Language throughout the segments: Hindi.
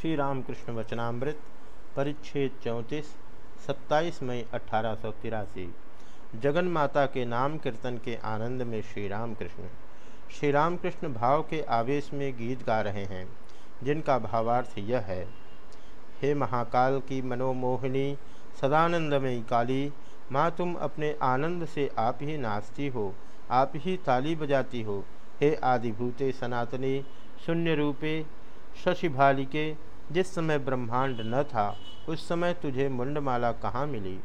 श्री रामकृष्ण वचनामृत, परिच्छेद चौंतीस, सत्ताईस मई अठारह सौ जगन माता के नाम कीर्तन के आनंद में श्री राम कृष्ण श्री राम कृष्ण भाव के आवेश में गीत गा रहे हैं, जिनका भावार्थ यह है, हे महाकाल की मनोमोहिनी, सदानंदमयी काली, माँ तुम अपने आनंद से आप ही नाचती हो, आप ही ताली बजाती हो। हे आदिभूते सनातनी, शून्य रूपे शशिभाली के जिस समय ब्रह्मांड न था, उस समय तुझे मुंडमाला कहाँ मिली?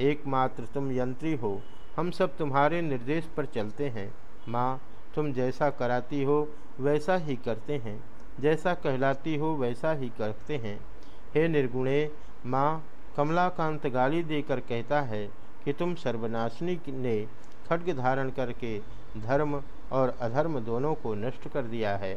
एकमात्र तुम यंत्री हो, हम सब तुम्हारे निर्देश पर चलते हैं। माँ, तुम जैसा कराती हो, वैसा ही करते हैं। जैसा कहलाती हो, वैसा ही करते हैं। हे निर्गुणे, माँ, कमलाकांत गाली देकर कहता है कि तुम सर्वनाशनी ने खड्ग धारण करके धर्म और अधर्म दोनों को नष्ट कर दिया है।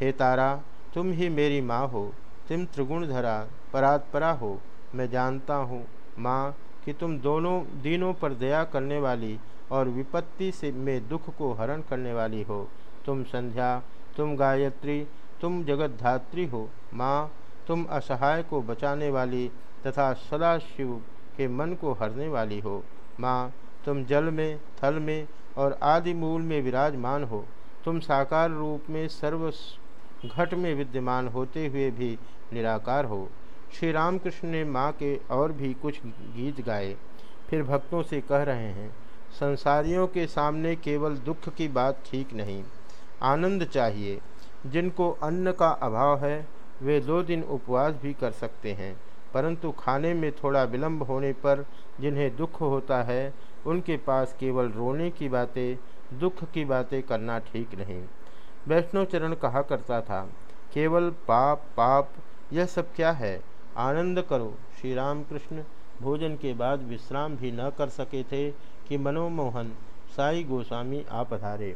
हे तारा तुम ही मेरी माँ हो तुम त्रिगुण धरा परात्परा हो, मैं जानता हूँ माँ कि तुम दोनों दिनों पर दया करने वाली और विपत्ति से में दुख को हरण करने वाली हो। तुम संध्या, तुम गायत्री, तुम जगतधात्री हो माँ। तुम असहाय को बचाने वाली तथा सदाशिव के मन को हरने वाली हो माँ। तुम जल में, थल में और आदि मूल में विराजमान हो। तुम साकार रूप में सर्व घट में विद्यमान होते हुए भी निराकार हो। श्री रामकृष्ण ने माँ के और भी कुछ गीत गाए। फिर भक्तों से कह रहे हैं, संसारियों के सामने केवल दुख की बात ठीक नहीं। आनंद चाहिए। जिनको अन्न का अभाव है, वे दो दिन उपवास भी कर सकते हैं। परंतु खाने में थोड़ा विलंब होने पर जिन्हें दुख होता है, उनके पास केवल रोने की बातें, दुख की बातें करना ठीक नहीं। वैष्णव चरण कहा करता था, केवल पाप पाप, यह सब क्या है? आनंद करो। श्री राम कृष्ण भोजन के बाद विश्राम भी न कर सके थे कि मनोमोहन साई गोस्वामी आप पधारे